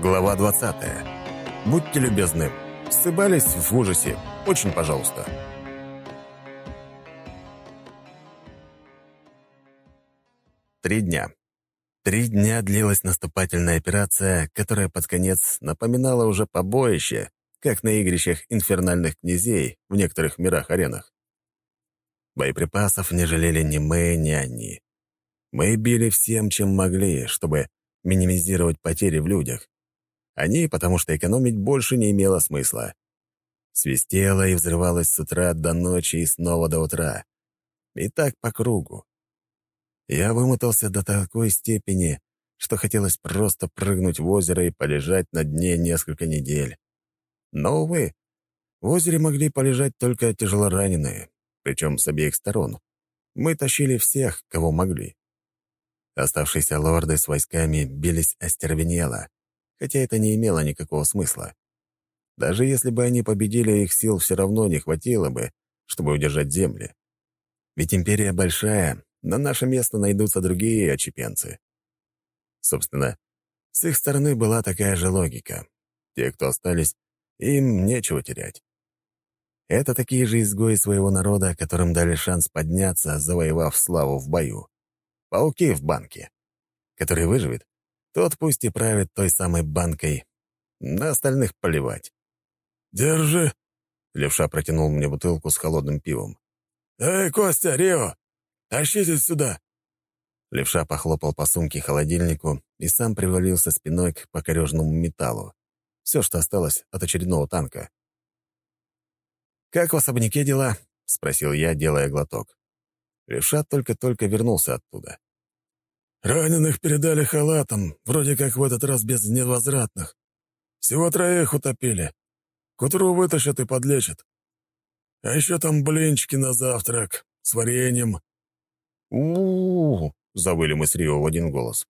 Глава 20. Будьте любезны, ссыбались в ужасе. Очень пожалуйста. Три дня. Три дня длилась наступательная операция, которая под конец напоминала уже побоище, как на игрищах инфернальных князей в некоторых мирах-аренах. Боеприпасов не жалели ни мы, ни они. Мы били всем, чем могли, чтобы минимизировать потери в людях. Они, потому что экономить больше не имело смысла. Свистело и взрывалось с утра до ночи и снова до утра. И так по кругу. Я вымотался до такой степени, что хотелось просто прыгнуть в озеро и полежать на дне несколько недель. Но, увы, в озере могли полежать только тяжелораненые, причем с обеих сторон. Мы тащили всех, кого могли. Оставшиеся лорды с войсками бились остервенело, хотя это не имело никакого смысла. Даже если бы они победили, их сил все равно не хватило бы, чтобы удержать земли. Ведь империя большая, на наше место найдутся другие очепенцы. Собственно, с их стороны была такая же логика. Те, кто остались, им нечего терять. Это такие же изгои своего народа, которым дали шанс подняться, завоевав славу в бою. Пауки в банке. Который выживет, тот пусть и правит той самой банкой. На остальных поливать. «Держи!» — Левша протянул мне бутылку с холодным пивом. «Эй, Костя, Рио, тащите сюда!» Левша похлопал по сумке холодильнику и сам привалился спиной к покорежному металлу. Все, что осталось от очередного танка. «Как в особняке дела?» — спросил я, делая глоток. Левша только-только вернулся оттуда. «Раненых передали халатом, вроде как в этот раз без невозвратных. Всего троих утопили. К утру вытащат и подлечат. А еще там блинчики на завтрак с вареньем». «У-у-у!» — завыли мы с Рио в один голос.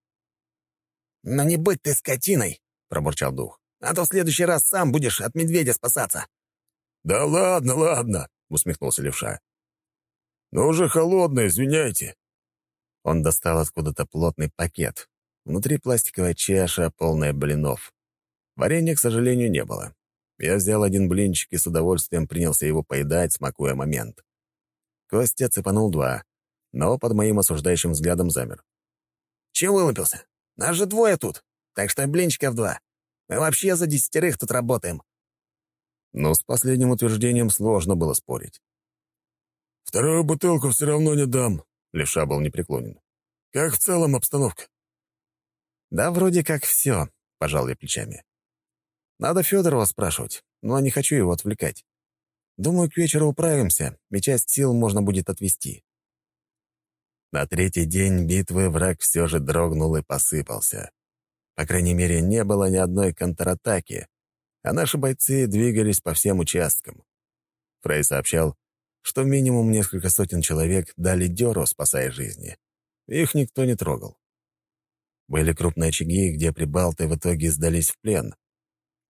«Но не будь ты скотиной!» — пробурчал дух. «А то в следующий раз сам будешь от медведя спасаться». «Да ладно, ладно!» — усмехнулся левша. «Но уже холодно, извиняйте». Он достал откуда-то плотный пакет. Внутри пластиковая чаша, полная блинов. Варенья, к сожалению, не было. Я взял один блинчик и с удовольствием принялся его поедать, смакуя момент. Костя цепанул два, но под моим осуждающим взглядом замер. «Чего вылупился? Нас же двое тут, так что блинчиков два. Мы вообще за десятерых тут работаем». Но с последним утверждением сложно было спорить. «Вторую бутылку все равно не дам», — Левша был непреклонен. «Как в целом обстановка?» «Да вроде как все», — пожал я плечами. «Надо Федорова спрашивать, но не хочу его отвлекать. Думаю, к вечеру управимся, и часть сил можно будет отвести». На третий день битвы враг все же дрогнул и посыпался. По крайней мере, не было ни одной контратаки, а наши бойцы двигались по всем участкам. Фрей сообщал, что минимум несколько сотен человек дали дёру, спасая жизни. Их никто не трогал. Были крупные очаги, где прибалты в итоге сдались в плен.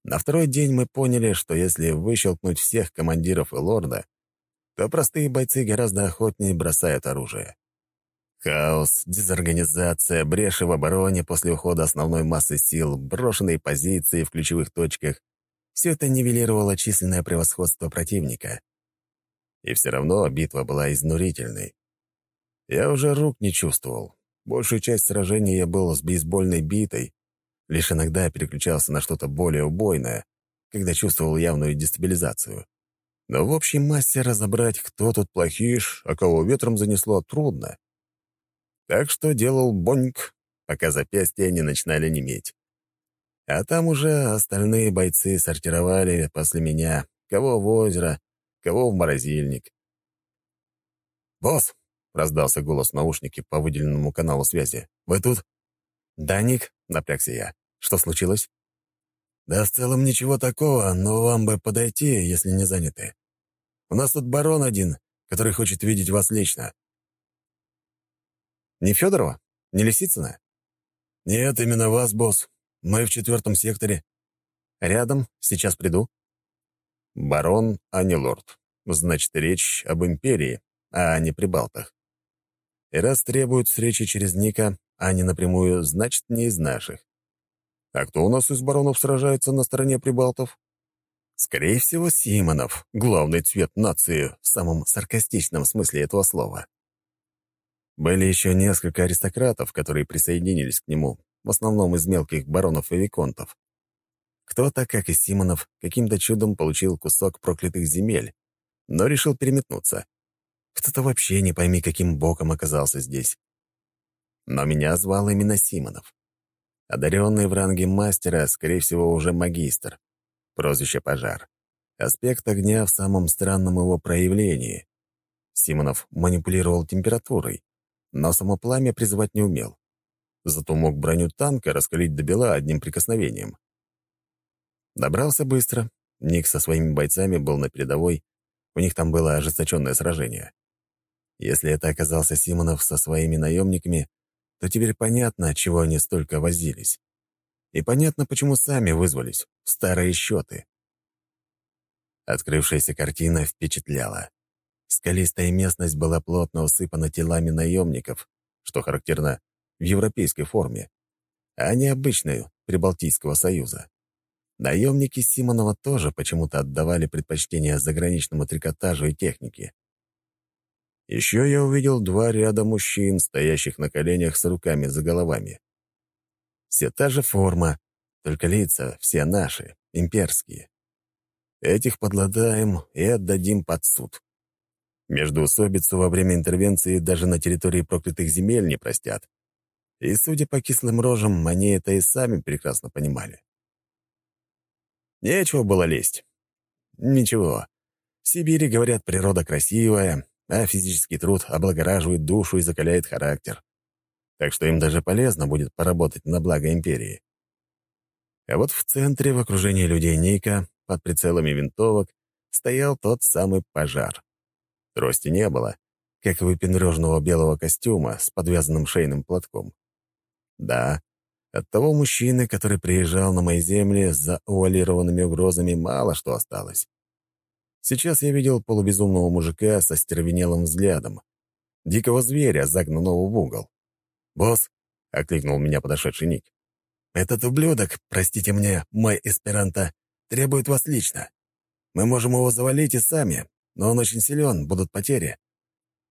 На второй день мы поняли, что если выщелкнуть всех командиров и лорда, то простые бойцы гораздо охотнее бросают оружие. Хаос, дезорганизация, бреши в обороне после ухода основной массы сил, брошенные позиции в ключевых точках — все это нивелировало численное превосходство противника. И все равно битва была изнурительной. Я уже рук не чувствовал. Большую часть сражений я был с бейсбольной битой, лишь иногда переключался на что-то более убойное, когда чувствовал явную дестабилизацию. Но в общей массе разобрать, кто тут плохиш, а кого ветром занесло, трудно. Так что делал боньк, пока запястья не начинали неметь. А там уже остальные бойцы сортировали после меня, кого в озеро, кого в морозильник. «Босс!» — раздался голос в наушнике по выделенному каналу связи. «Вы тут?» «Да, Ник», — напрягся я. «Что случилось?» «Да в целом ничего такого, но вам бы подойти, если не заняты. У нас тут барон один, который хочет видеть вас лично». «Не Федорова? Не Лисицына?» «Нет, именно вас, босс. Мы в четвертом секторе». «Рядом. Сейчас приду». Барон, а не лорд. Значит, речь об империи, а не прибалтах. И раз требуют встречи через Ника, а не напрямую, значит, не из наших. А кто у нас из баронов сражается на стороне прибалтов? Скорее всего, Симонов, главный цвет нации в самом саркастичном смысле этого слова. Были еще несколько аристократов, которые присоединились к нему, в основном из мелких баронов и виконтов. Кто-то, как и Симонов, каким-то чудом получил кусок проклятых земель, но решил переметнуться. Кто-то вообще не пойми, каким боком оказался здесь. Но меня звал именно Симонов. Одаренный в ранге мастера, скорее всего, уже магистр. Прозвище «Пожар». Аспект огня в самом странном его проявлении. Симонов манипулировал температурой, но само пламя призывать не умел. Зато мог броню танка раскалить до бела одним прикосновением. Добрался быстро. Ник со своими бойцами был на передовой. У них там было ожесточенное сражение. Если это оказался Симонов со своими наемниками, то теперь понятно, чего они столько возились. И понятно, почему сами вызвались. Старые счеты. Открывшаяся картина впечатляла. Скалистая местность была плотно усыпана телами наемников, что характерно в европейской форме, а не обычной Прибалтийского союза. Наемники Симонова тоже почему-то отдавали предпочтение заграничному трикотажу и технике. Еще я увидел два ряда мужчин, стоящих на коленях с руками за головами. Все та же форма, только лица все наши, имперские. Этих подладаем и отдадим под суд. Междуусобицу во время интервенции даже на территории проклятых земель не простят. И, судя по кислым рожам, они это и сами прекрасно понимали. Нечего было лезть. Ничего. В Сибири, говорят, природа красивая, а физический труд облагораживает душу и закаляет характер. Так что им даже полезно будет поработать на благо империи. А вот в центре, в окружении людей Нейка, под прицелами винтовок, стоял тот самый пожар. Трости не было, как выпендрежного белого костюма с подвязанным шейным платком. Да, от того мужчины, который приезжал на мои земли за увалированными угрозами, мало что осталось. Сейчас я видел полубезумного мужика со стервенелым взглядом, дикого зверя, загнанного в угол. «Босс», — окликнул меня подошедший Ник, — «этот ублюдок, простите мне, мой эсперанто, требует вас лично. Мы можем его завалить и сами, но он очень силен, будут потери.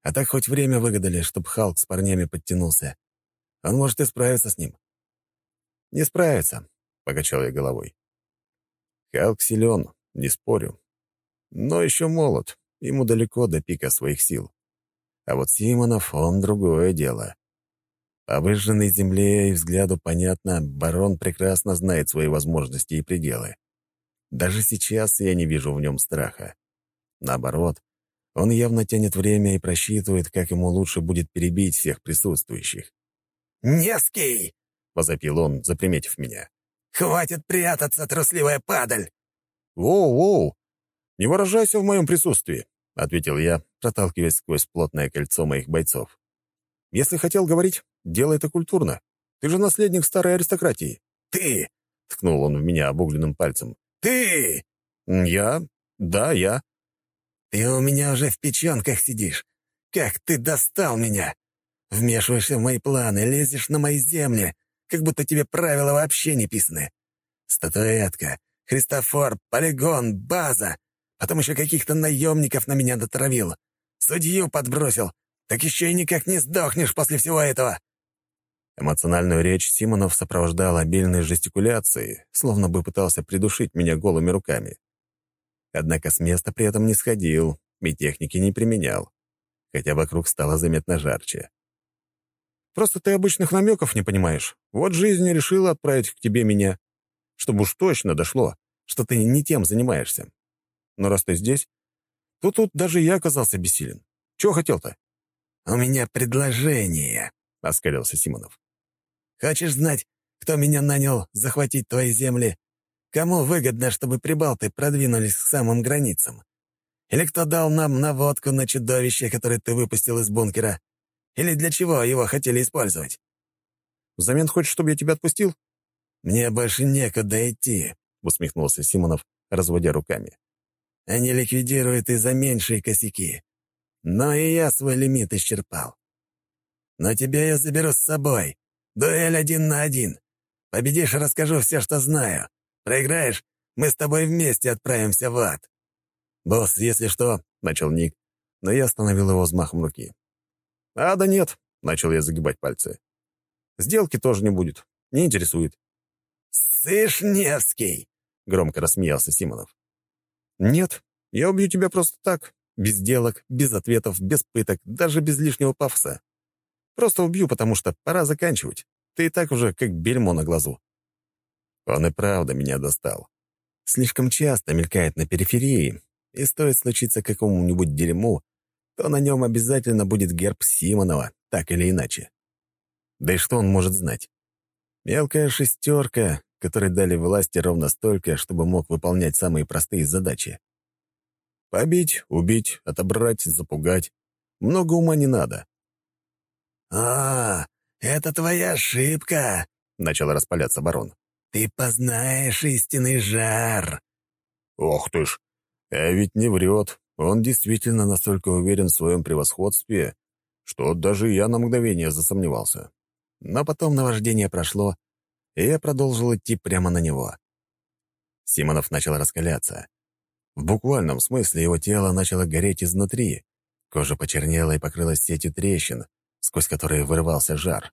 А так хоть время выгадали, чтобы Халк с парнями подтянулся. Он может и справиться с ним». «Не справится», — покачал я головой. «Халк силен, не спорю, но еще молод, ему далеко до пика своих сил. А вот Симонов, он другое дело. По выжженной земле и взгляду понятно, барон прекрасно знает свои возможности и пределы. Даже сейчас я не вижу в нем страха. Наоборот, он явно тянет время и просчитывает, как ему лучше будет перебить всех присутствующих. «Невский!» — возопил он, заприметив меня. «Хватит прятаться, трусливая падаль!» «Воу-воу! «Не выражайся в моем присутствии», — ответил я, проталкиваясь сквозь плотное кольцо моих бойцов. «Если хотел говорить, делай это культурно. Ты же наследник старой аристократии». «Ты!» — ткнул он в меня обугленным пальцем. «Ты!» «Я? Да, я». «Ты у меня уже в печенках сидишь. Как ты достал меня! Вмешиваешься в мои планы, лезешь на мои земли, как будто тебе правила вообще не писаны. Статуэтка, Христофор, полигон, база. Потом еще каких-то наемников на меня дотравил. Судью подбросил. Так еще и никак не сдохнешь после всего этого». Эмоциональную речь Симонов сопровождал обильной жестикуляцией, словно бы пытался придушить меня голыми руками. Однако с места при этом не сходил и техники не применял, хотя вокруг стало заметно жарче. «Просто ты обычных намеков не понимаешь. Вот жизнь решила отправить к тебе меня, чтобы уж точно дошло, что ты не тем занимаешься. Но раз ты здесь, то тут даже я оказался бессилен. Чего хотел-то?» «У меня предложение», — оскалился Симонов. «Хочешь знать, кто меня нанял захватить твои земли? Кому выгодно, чтобы прибалты продвинулись к самым границам? Или кто дал нам наводку на чудовище, которое ты выпустил из бункера? Или для чего его хотели использовать?» «Взамен хочешь, чтобы я тебя отпустил?» «Мне больше некуда идти», — усмехнулся Симонов, разводя руками. Они ликвидируют и за меньшие косяки. Но и я свой лимит исчерпал. Но тебя я заберу с собой. Дуэль один на один. Победишь — расскажу все, что знаю. Проиграешь — мы с тобой вместе отправимся в ад». «Босс, если что», — начал Ник, но я остановил его взмахом руки. «А, да нет», — начал я загибать пальцы. «Сделки тоже не будет. Не интересует». «Сышь, Невский!» — громко рассмеялся Симонов. «Нет, я убью тебя просто так, без сделок, без ответов, без пыток, даже без лишнего пафоса. Просто убью, потому что пора заканчивать. Ты и так уже как бельмо на глазу». Он и правда меня достал. Слишком часто мелькает на периферии, и стоит случиться какому-нибудь дерьму, то на нем обязательно будет герб Симонова, так или иначе. Да и что он может знать? Мелкая шестерка, которой дали власти ровно столько, чтобы мог выполнять самые простые задачи. Побить, убить, отобрать, запугать. Много ума не надо. «А, это твоя ошибка», — начал распаляться барон. «Ты познаешь истинный жар». «Ох ты ж! А ведь не врет. Он действительно настолько уверен в своем превосходстве, что даже я на мгновение засомневался. Но потом наваждение прошло, и я продолжил идти прямо на него. Симонов начал раскаляться. В буквальном смысле его тело начало гореть изнутри. Кожа почернела и покрылась сетью трещин, сквозь которые вырывался жар.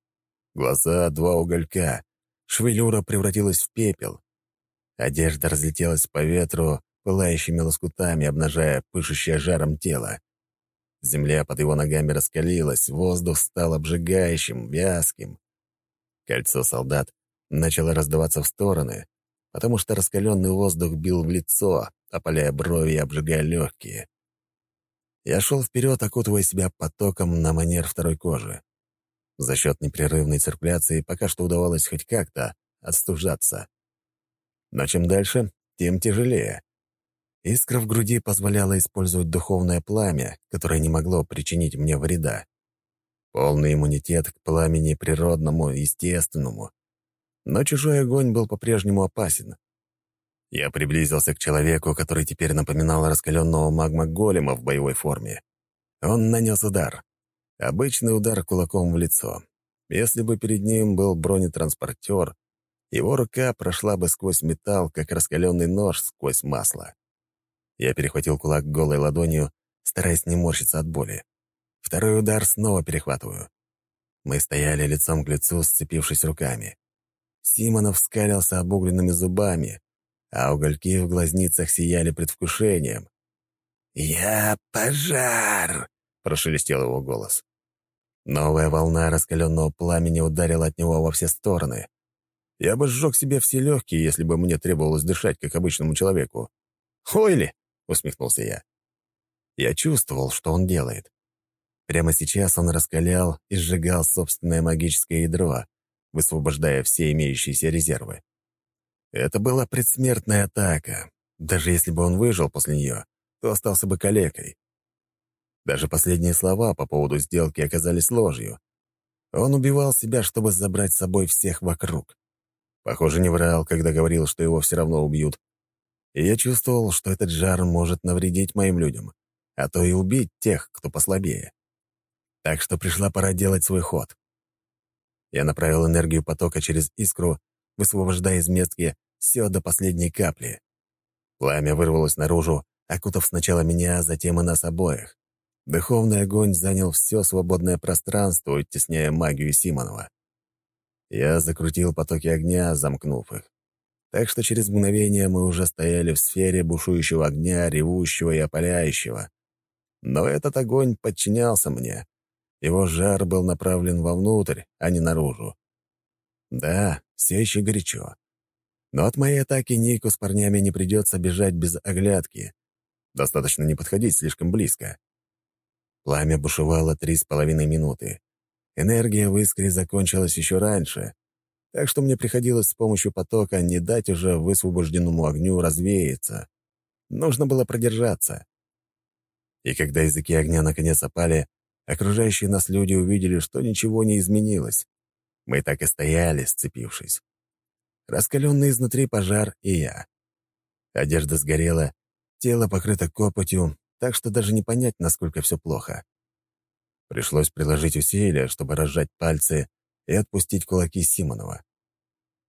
Глаза — два уголька. Шевелюра превратилась в пепел. Одежда разлетелась по ветру пылающими лоскутами, обнажая пышущее жаром тело. Земля под его ногами раскалилась, воздух стал обжигающим, вязким. Кольцо солдат начало раздаваться в стороны, потому что раскаленный воздух бил в лицо, опаляя брови и обжигая легкие. Я шел вперед, окутывая себя потоком на манер второй кожи. За счет непрерывной циркуляции пока что удавалось хоть как-то отстужаться. Но чем дальше, тем тяжелее. Искра в груди позволяла использовать духовное пламя, которое не могло причинить мне вреда. Полный иммунитет к пламени природному, естественному. Но чужой огонь был по-прежнему опасен. Я приблизился к человеку, который теперь напоминал раскаленного магма-голема в боевой форме. Он нанес удар. Обычный удар кулаком в лицо. Если бы перед ним был бронетранспортер, его рука прошла бы сквозь металл, как раскаленный нож сквозь масло. Я перехватил кулак голой ладонью, стараясь не морщиться от боли. Второй удар снова перехватываю. Мы стояли лицом к лицу, сцепившись руками. Симонов скалился обугленными зубами, а угольки в глазницах сияли предвкушением. «Я пожар!» — прошелестел его голос. Новая волна раскаленного пламени ударила от него во все стороны. Я бы сжег себе все легкие, если бы мне требовалось дышать, как обычному человеку. «Хойли!» — усмехнулся я. Я чувствовал, что он делает. Прямо сейчас он раскалял и сжигал собственное магическое ядро, высвобождая все имеющиеся резервы. Это была предсмертная атака. Даже если бы он выжил после нее, то остался бы калекой. Даже последние слова по поводу сделки оказались ложью. Он убивал себя, чтобы забрать с собой всех вокруг. Похоже, не врал, когда говорил, что его все равно убьют, и я чувствовал, что этот жар может навредить моим людям, а то и убить тех, кто послабее. Так что пришла пора делать свой ход. Я направил энергию потока через искру, высвобождая из метки все до последней капли. Пламя вырвалось наружу, окутав сначала меня, а затем и нас обоих. Духовный огонь занял все свободное пространство, оттесняя магию Симонова. Я закрутил потоки огня, замкнув их так что через мгновение мы уже стояли в сфере бушующего огня, ревущего и опаляющего. Но этот огонь подчинялся мне. Его жар был направлен вовнутрь, а не наружу. Да, все еще горячо. Но от моей атаки Нику с парнями не придется бежать без оглядки. Достаточно не подходить слишком близко. Пламя бушевало три с половиной минуты. Энергия в искре закончилась еще раньше, так что мне приходилось с помощью потока не дать уже высвобожденному огню развеяться. Нужно было продержаться. И когда языки огня наконец опали, окружающие нас люди увидели, что ничего не изменилось. Мы так и стояли, сцепившись. Раскаленный изнутри пожар и я. Одежда сгорела, тело покрыто копотью, так что даже не понять, насколько все плохо. Пришлось приложить усилия, чтобы разжать пальцы и отпустить кулаки Симонова.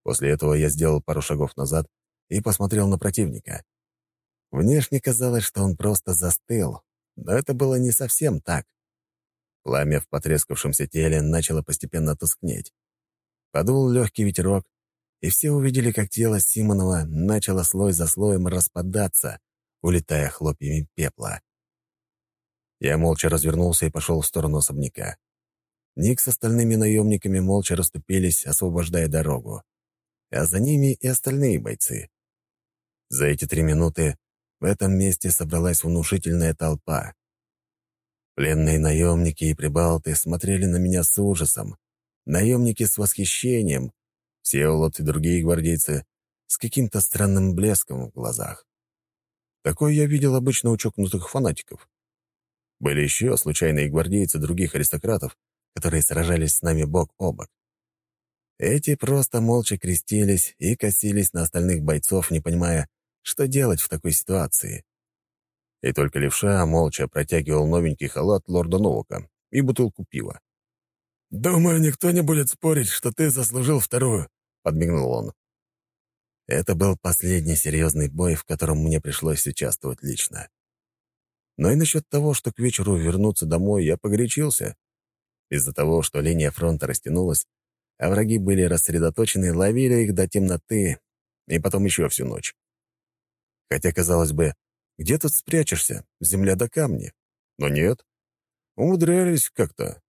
После этого я сделал пару шагов назад и посмотрел на противника. Внешне казалось, что он просто застыл, но это было не совсем так. Пламя в потрескавшемся теле начало постепенно тускнеть. Подул легкий ветерок, и все увидели, как тело Симонова начало слой за слоем распадаться, улетая хлопьями пепла. Я молча развернулся и пошел в сторону особняка. Ник с остальными наемниками молча расступились, освобождая дорогу. А за ними и остальные бойцы. За эти три минуты в этом месте собралась внушительная толпа. Пленные наемники и прибалты смотрели на меня с ужасом, наемники с восхищением, Всеволод и другие гвардейцы с каким-то странным блеском в глазах. Такое я видел обычно у чокнутых фанатиков. Были еще случайные гвардейцы других аристократов, которые сражались с нами бок о бок. Эти просто молча крестились и косились на остальных бойцов, не понимая, что делать в такой ситуации. И только левша молча протягивал новенький халат лорда Новака и бутылку пива. «Думаю, никто не будет спорить, что ты заслужил вторую», — подмигнул он. Это был последний серьезный бой, в котором мне пришлось участвовать лично. Но и насчет того, что к вечеру вернуться домой, я погорячился. Из-за того, что линия фронта растянулась, а враги были рассредоточены, ловили их до темноты и потом еще всю ночь. Хотя, казалось бы, где тут спрячешься? Земля до камня. Но нет. Умудрялись как-то.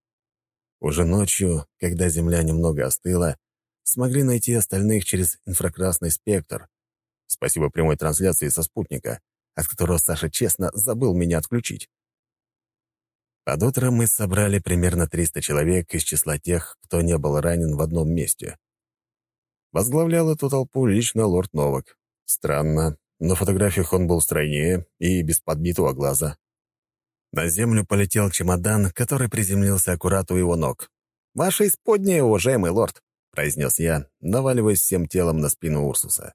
Уже ночью, когда земля немного остыла, смогли найти остальных через инфракрасный спектр. Спасибо прямой трансляции со спутника, от которого Саша честно забыл меня отключить. Под утро мы собрали примерно 300 человек из числа тех, кто не был ранен в одном месте. Возглавлял эту толпу лично лорд Новак. Странно, на фотографиях он был стройнее и без подбитого глаза. На землю полетел чемодан, который приземлился аккурат у его ног. «Ваше исподнее, уважаемый лорд», — произнес я, наваливаясь всем телом на спину Урсуса.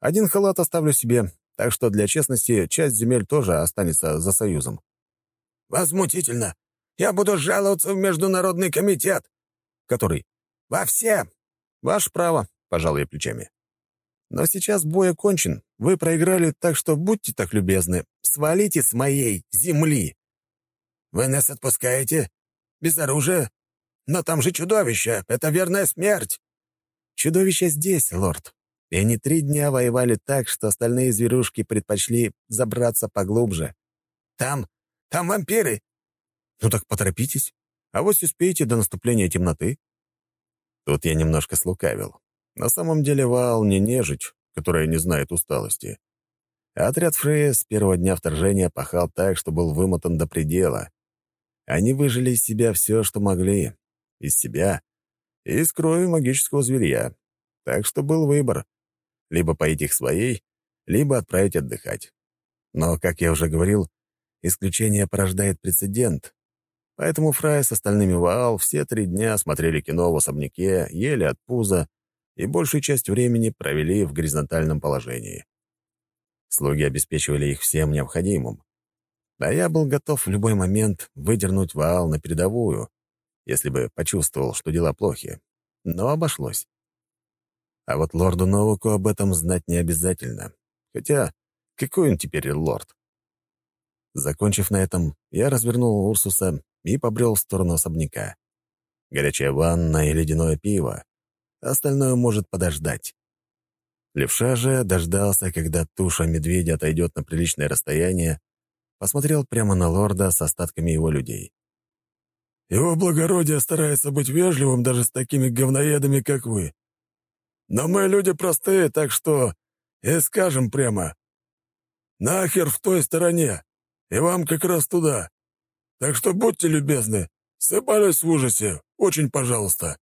«Один халат оставлю себе, так что для честности часть земель тоже останется за Союзом». «Возмутительно! Я буду жаловаться в Международный комитет!» «Который?» «Во все!» «Ваше право», — пожал я плечами. Но сейчас бой окончен. Вы проиграли, так что будьте так любезны, свалите с моей земли». «Вы нас отпускаете? Без оружия? Но там же чудовище! Это верная смерть!» «Чудовище здесь, лорд. И они три дня воевали так, что остальные зверушки предпочли забраться поглубже». «Там? Там вампиры!» «Ну так поторопитесь. А вот успеете до наступления темноты». Тут я немножко слукавил. На самом деле Ваал не нежить, которая не знает усталости. Отряд Фрея с первого дня вторжения пахал так, что был вымотан до предела. Они выжили из себя все, что могли. Из себя и из крови магического зверя. Так что был выбор. Либо поить их своей, либо отправить отдыхать. Но, как я уже говорил, исключение порождает прецедент. Поэтому Фрай с остальными Ваал все три дня смотрели кино в особняке, ели от пуза и большую часть времени провели в горизонтальном положении. Слуги обеспечивали их всем необходимым. А я был готов в любой момент выдернуть Ваал на передовую, если бы почувствовал, что дела плохи. Но обошлось. А вот лорду Новаку об этом знать не обязательно. Хотя, какой он теперь лорд? Закончив на этом, я развернул Урсуса и побрел в сторону особняка. Горячая ванна и ледяное пиво Остальное может подождать. Левша же дождался, когда туша медведя отойдет на приличное расстояние, посмотрел прямо на лорда с остатками его людей. «Его благородие старается быть вежливым даже с такими говноедами, как вы. Но мы люди простые, так что и скажем прямо. Нахер в той стороне, и вам как раз туда. Так что будьте любезны, сыпались в ужасе, очень пожалуйста».